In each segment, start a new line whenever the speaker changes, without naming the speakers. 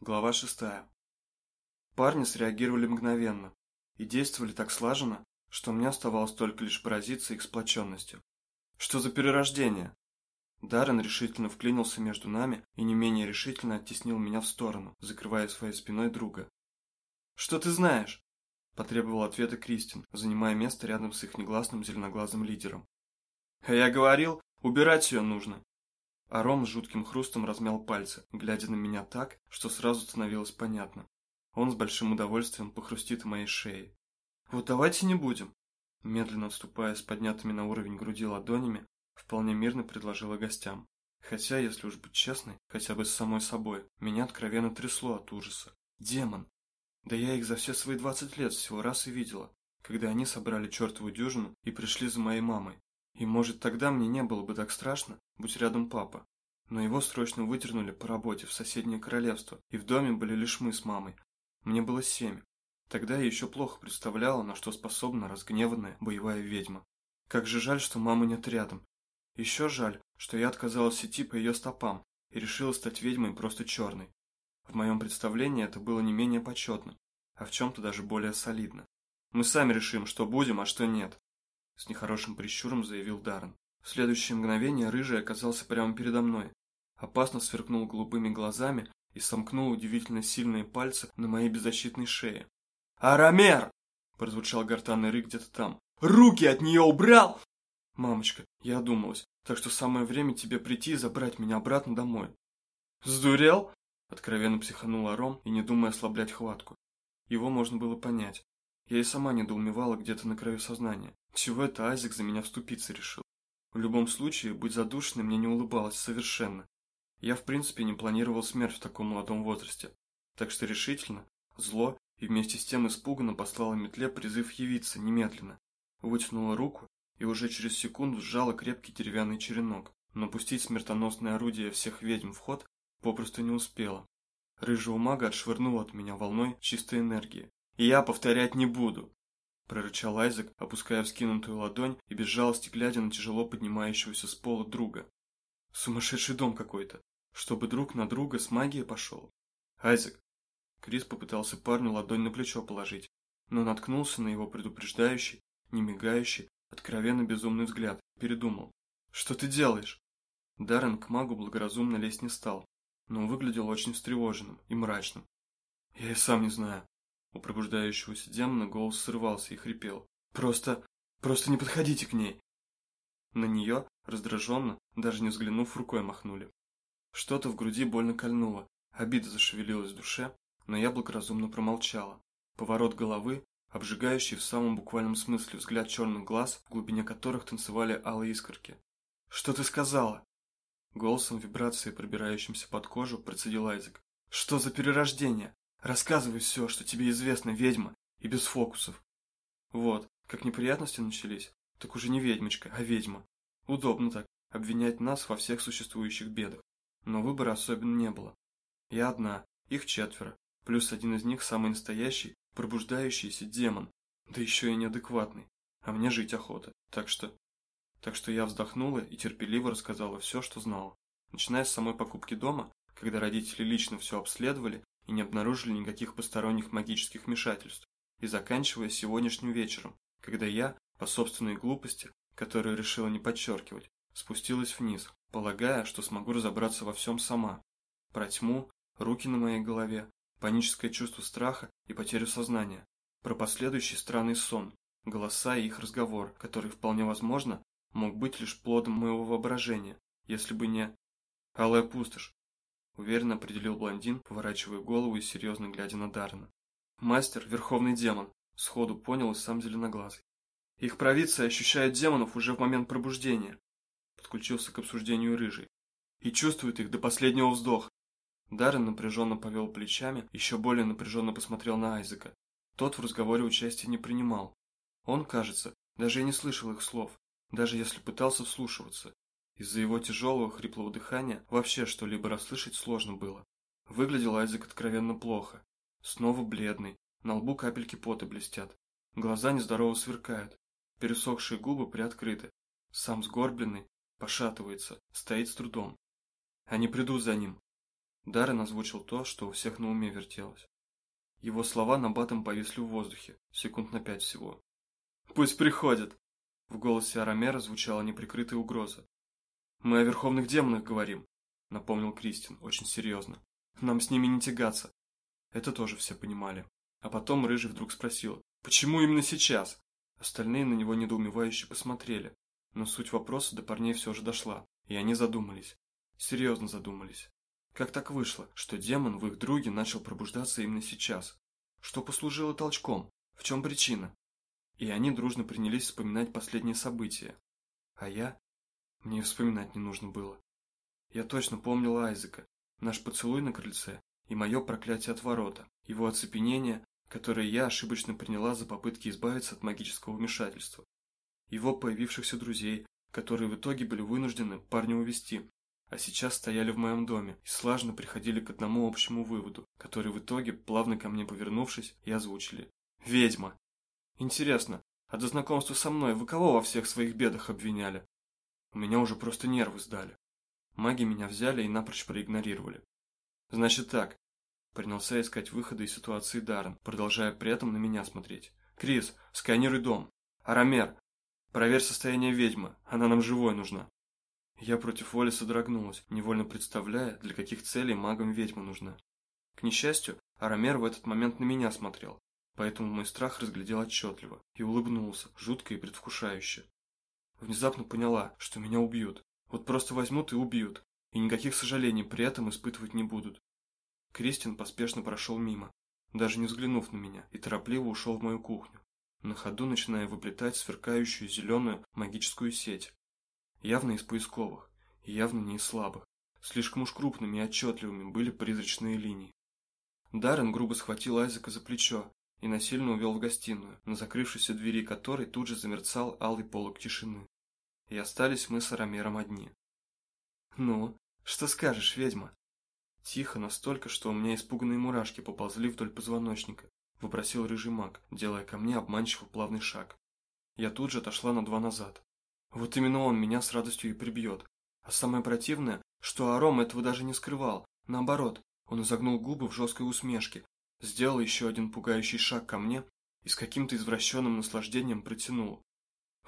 Глава шестая. Парни среагировали мгновенно и действовали так слаженно, что мне оставалось только лишь поразиться их сплоченностью. Что за перерождение? Даррен решительно вклинился между нами и не менее решительно оттеснил меня в сторону, закрывая своей спиной друга. «Что ты знаешь?» – потребовал ответа Кристин, занимая место рядом с их негласным зеленоглазым лидером. «А я говорил, убирать ее нужно!» Аром с жутким хрустом размял пальцы, глядя на меня так, что сразу становилось понятно. Он с большим удовольствием похрустит моей шее. «Вот давайте не будем!» Медленно отступая с поднятыми на уровень груди ладонями, вполне мирно предложила гостям. Хотя, если уж быть честной, хотя бы с самой собой, меня откровенно трясло от ужаса. Демон! Да я их за все свои двадцать лет всего раз и видела, когда они собрали чертову дюжину и пришли за моей мамой. И может тогда мне не было бы так страшно, будь рядом папа. Но его срочно выдернули по работе в соседнее королевство, и в доме были лишь мы с мамой. Мне было семь. Тогда я еще плохо представляла, на что способна разгневанная боевая ведьма. Как же жаль, что мамы нет рядом. Еще жаль, что я отказалась идти по ее стопам и решила стать ведьмой просто черной. В моем представлении это было не менее почетно, а в чем-то даже более солидно. Мы сами решим, что будем, а что нет. С нехорошим прищуром заявил Даррен. В следующее мгновение Рыжий оказался прямо передо мной. Опасно сверкнул голубыми глазами и сомкнул удивительно сильные пальцы на моей беззащитной шее. «Арамер!» – прозвучал гортанный рык где-то там. «Руки от нее убрал!» «Мамочка, я одумалась, так что самое время тебе прийти и забрать меня обратно домой». «Сдурел?» – откровенно психанул Аром и не думая ослаблять хватку. Его можно было понять. Я и сама недоумевала где-то на краю сознания. Чего это Айзек за меня вступиться решил? В любом случае, быть задушенной мне не улыбалось совершенно. Я в принципе не планировал смерть в таком молодом возрасте. Так что решительно, зло и вместе с тем испуганно послала метле призыв явиться немедленно. Вытянула руку и уже через секунду сжала крепкий деревянный черенок, но пустить смертоносное орудие всех ведьм в ход попросту не успела. Рыжего мага отшвырнула от меня волной чистой энергии, и я повторять не буду!» Прорычал Айзек, опуская вскинутую ладонь и без жалости глядя на тяжело поднимающегося с пола друга. «Сумасшедший дом какой-то! Чтобы друг на друга с магией пошел!» «Айзек!» Крис попытался парню ладонь на плечо положить, но наткнулся на его предупреждающий, не мигающий, откровенно безумный взгляд, передумал. «Что ты делаешь?» Даррен к магу благоразумно лезть не стал, но выглядел очень встревоженным и мрачным. «Я и сам не знаю», у пробуждающегося демона голос срывался и хрипел. «Просто... просто не подходите к ней!» На нее, раздраженно, даже не взглянув, рукой махнули. Что-то в груди больно кольнуло, обида зашевелилась в душе, но я благоразумно промолчала. Поворот головы, обжигающий в самом буквальном смысле взгляд черных глаз, в глубине которых танцевали алые искорки. «Что ты сказала?» Голосом вибрации, пробирающимся под кожу, процедил Айзек. «Что за перерождение? Рассказывай все, что тебе известно, ведьма, и без фокусов. Вот, как неприятности начались, так уже не ведьмочка, а ведьма. Удобно так, обвинять нас во всех существующих бедах. Но выбора особенно не было. Я одна, их четверо, плюс один из них самый настоящий, пробуждающийся демон, да еще и неадекватный. А мне жить охота, так что... Так что я вздохнула и терпеливо рассказала все, что знала. Начиная с самой покупки дома, когда родители лично все обследовали и не обнаружили никаких посторонних магических вмешательств, и заканчивая сегодняшним вечером, когда я, по собственной глупости, которую решила не подчеркивать, спустилась вниз, полагая, что смогу разобраться во всем сама. Про тьму, руки на моей голове, паническое чувство страха и потерю сознания, про последующий странный сон, голоса и их разговор, который вполне возможно мог быть лишь плодом моего воображения, если бы не... Алая пустошь, уверенно определил блондин, поворачивая голову и серьезно глядя на Дарна. Мастер – верховный демон, сходу понял и сам зеленоглазый. Их провидцы ощущают демонов уже в момент пробуждения. Подключился к обсуждению рыжий. И чувствует их до последнего вздоха. Даррен напряженно повел плечами, еще более напряженно посмотрел на Айзека. Тот в разговоре участия не принимал. Он, кажется, даже и не слышал их слов, даже если пытался вслушиваться. Из-за его тяжелого хриплого дыхания вообще что-либо расслышать сложно было. Выглядел Айзек откровенно плохо. Снова бледный, на лбу капельки пота блестят. Глаза нездорово сверкают, пересохшие губы приоткрыты. Сам сгорбленный, пошатывается, стоит с трудом. Они придут за ним. Даррен озвучил то, что у всех на уме вертелось. Его слова на батом повисли в воздухе, секунд на пять всего. «Пусть приходят!» В голосе Арамера звучала неприкрытая угроза. «Мы о верховных демонах говорим», — напомнил Кристин, очень серьезно. «Нам с ними не тягаться». Это тоже все понимали. А потом Рыжий вдруг спросил, «Почему именно сейчас?» Остальные на него недоумевающе посмотрели, но суть вопроса до парней все же дошла, и они задумались. Серьезно задумались. Как так вышло, что демон в их друге начал пробуждаться именно сейчас? Что послужило толчком? В чем причина? И они дружно принялись вспоминать последние события. А я? Мне вспоминать не нужно было. Я точно помнил Айзека, наш поцелуй на крыльце и мое проклятие от ворота, его оцепенение, которое я ошибочно приняла за попытки избавиться от магического вмешательства, его появившихся друзей, которые в итоге были вынуждены парня увести, а сейчас стояли в моем доме и слажно приходили к одному общему выводу, который в итоге, плавно ко мне повернувшись, и озвучили. «Ведьма!» «Интересно, а до знакомства со мной вы кого во всех своих бедах обвиняли?» Меня уже просто нервы сдали. Маги меня взяли и напрочь проигнорировали. Значит так. Принялся искать выхода из ситуации Даррен, продолжая при этом на меня смотреть. Крис, сканируй дом. Арамер, проверь состояние ведьмы, она нам живой нужна. Я против воли содрогнулась, невольно представляя, для каких целей магам ведьма нужна. К несчастью, Арамер в этот момент на меня смотрел, поэтому мой страх разглядел отчетливо и улыбнулся, жутко и предвкушающе. Внезапно поняла, что меня убьют. Вот просто возьмут и убьют. И никаких сожалений при этом испытывать не будут. Кристин поспешно прошел мимо, даже не взглянув на меня, и торопливо ушел в мою кухню, на ходу начиная выплетать сверкающую зеленую магическую сеть. Явно из поисковых, и явно не из слабых. Слишком уж крупными и отчетливыми были призрачные линии. Даррен грубо схватил Айзека за плечо и насильно увел в гостиную, на закрывшейся двери которой тут же замерцал алый полог тишины. И остались мы с Арамером одни. «Ну, что скажешь, ведьма?» Тихо, настолько, что у меня испуганные мурашки поползли вдоль позвоночника, вопросил рыжий маг, делая ко мне обманчиво плавный шаг. Я тут же отошла на два назад. Вот именно он меня с радостью и прибьет. А самое противное, что Аром этого даже не скрывал. Наоборот, он изогнул губы в жесткой усмешке, сделал еще один пугающий шаг ко мне и с каким-то извращенным наслаждением протянул.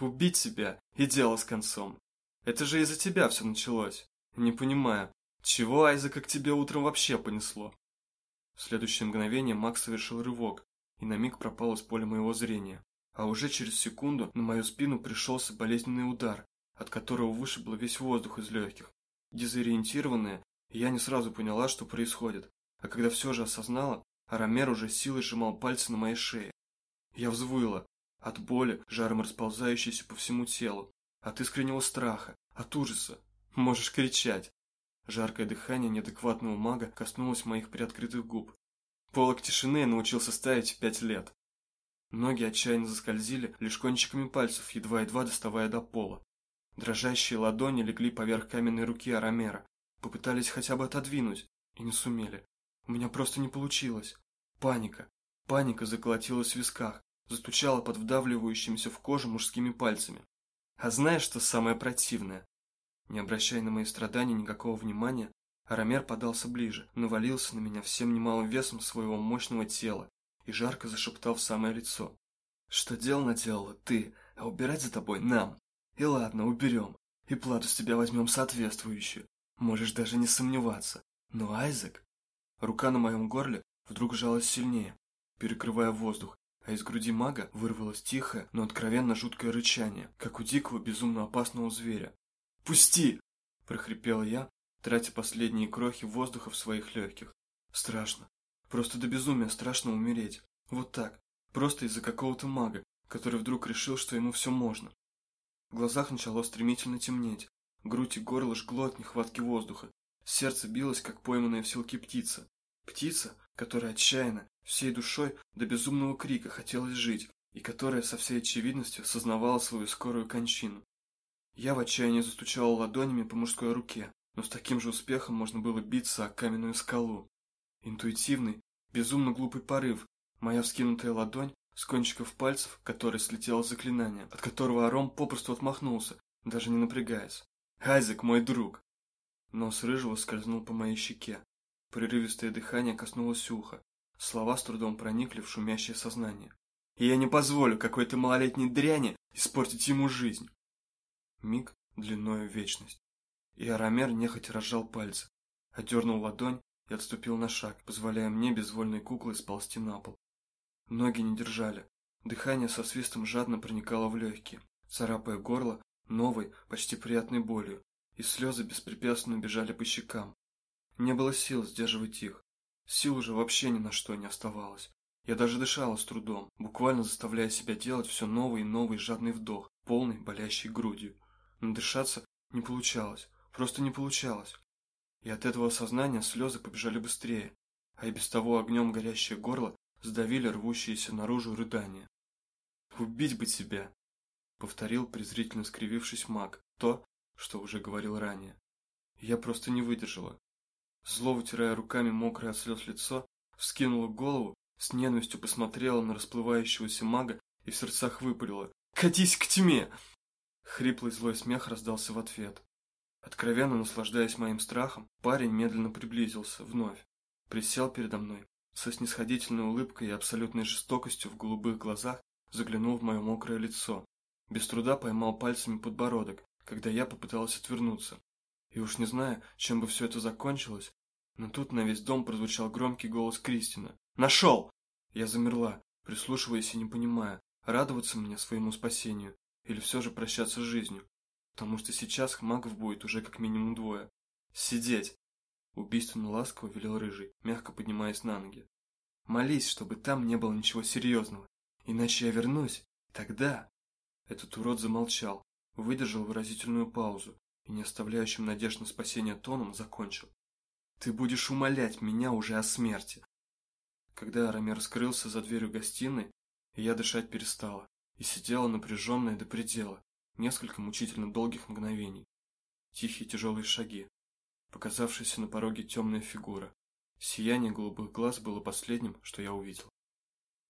«Убить себя и дело с концом. Это же из-за тебя все началось. Не понимаю, чего Айзека к тебе утром вообще понесло?» В следующее мгновение Макс совершил рывок и на миг пропал из поля моего зрения. А уже через секунду на мою спину пришелся болезненный удар, от которого вышибло весь воздух из легких. Дезориентированная, я не сразу поняла, что происходит, а когда все же осознала, Арамер уже силой сжимал пальцы на моей шее. Я взвыла. От боли, жаром расползающейся по всему телу. От искреннего страха. От ужаса. Можешь кричать. Жаркое дыхание неадекватного мага коснулось моих приоткрытых губ. Полок тишины научился ставить в пять лет. Ноги отчаянно заскользили, лишь кончиками пальцев, едва-едва доставая до пола. Дрожащие ладони легли поверх каменной руки Арамера. Попытались хотя бы отодвинуть, и не сумели. У меня просто не получилось. Паника. Паника заколотилась в висках, застучала под вдавливающимися в кожу мужскими пальцами. А знаешь, что самое противное? Не обращая на мои страдания никакого внимания, Арамер подался ближе, навалился на меня всем немалым весом своего мощного тела и жарко зашептал в самое лицо. «Что дел наделала ты, а убирать за тобой нам? И ладно, уберем, и плату с тебя возьмем соответствующую, можешь даже не сомневаться. Но Айзек, Рука на моем горле вдруг сжалась сильнее, перекрывая воздух, а из груди мага вырвалось тихое, но откровенно жуткое рычание, как у дикого безумно опасного зверя. «Пусти!» – прохрипел я, тратя последние крохи воздуха в своих легких. «Страшно. Просто до безумия страшно умереть. Вот так. Просто из-за какого-то мага, который вдруг решил, что ему все можно». В глазах начало стремительно темнеть. Грудь и горло жгло от нехватки воздуха, Сердце билось, как пойманная в селке птица. Птица, которая отчаянно, всей душой до безумного крика хотелось жить, и которая со всей очевидностью сознавала свою скорую кончину. Я в отчаянии застучал ладонями по мужской руке, но с таким же успехом можно было биться о каменную скалу. Интуитивный, безумно глупый порыв, моя вскинутая ладонь с кончиков пальцев, которой слетело заклинание, от которого Аром попросту отмахнулся, даже не напрягаясь. «Айзек, мой друг!» Нос рыжего скользнул по моей щеке. Прерывистое дыхание коснулось уха. Слова с трудом проникли в шумящее сознание. И я не позволю какой-то малолетней дряни испортить ему жизнь. Миг длиною вечность. И Арамер нехотя разжал пальцы, отдернул ладонь и отступил на шаг, позволяя мне безвольной куклой сползти на пол. Ноги не держали. Дыхание со свистом жадно проникало в легкие, царапая горло новой, почти приятной болью, и слезы беспрепятственно бежали по щекам. Не было сил сдерживать их. Сил уже вообще ни на что не оставалось. Я даже дышала с трудом, буквально заставляя себя делать все новый и новый жадный вдох, полный болящей грудью. Но дышаться не получалось, просто не получалось. И от этого сознания слезы побежали быстрее, а и без того огнем горящее горло сдавили рвущиеся наружу рыдания. «Убить бы тебя!» — повторил, презрительно скривившись маг, то, что уже говорил ранее. Я просто не выдержала. Зло, вытирая руками мокрое от слез лицо, вскинула голову, с ненавистью посмотрела на расплывающегося мага и в сердцах выпалила «Катись к тьме!» Хриплый злой смех раздался в ответ. Откровенно наслаждаясь моим страхом, парень медленно приблизился, вновь. Присел передо мной, со снисходительной улыбкой и абсолютной жестокостью в голубых глазах заглянул в мое мокрое лицо. Без труда поймал пальцами подбородок, когда я попыталась отвернуться. И уж не знаю, чем бы все это закончилось, но тут на весь дом прозвучал громкий голос Кристина. «Нашел!» Я замерла, прислушиваясь и не понимая, радоваться мне своему спасению или все же прощаться с жизнью потому что сейчас магов будет уже как минимум двое. Сидеть! Убийственно ласково велел Рыжий, мягко поднимаясь на ноги. Молись, чтобы там не было ничего серьезного, иначе я вернусь, тогда... Этот урод замолчал, выдержал выразительную паузу и, не оставляющим надежд на спасение тоном, закончил. Ты будешь умолять меня уже о смерти. Когда Арамер скрылся за дверью гостиной, я дышать перестала и сидела напряженная до предела, Несколько мучительно долгих мгновений. Тихие тяжелые шаги. Показавшаяся на пороге темная фигура. Сияние голубых глаз было последним, что я увидел.